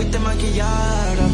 fuiste maquillada,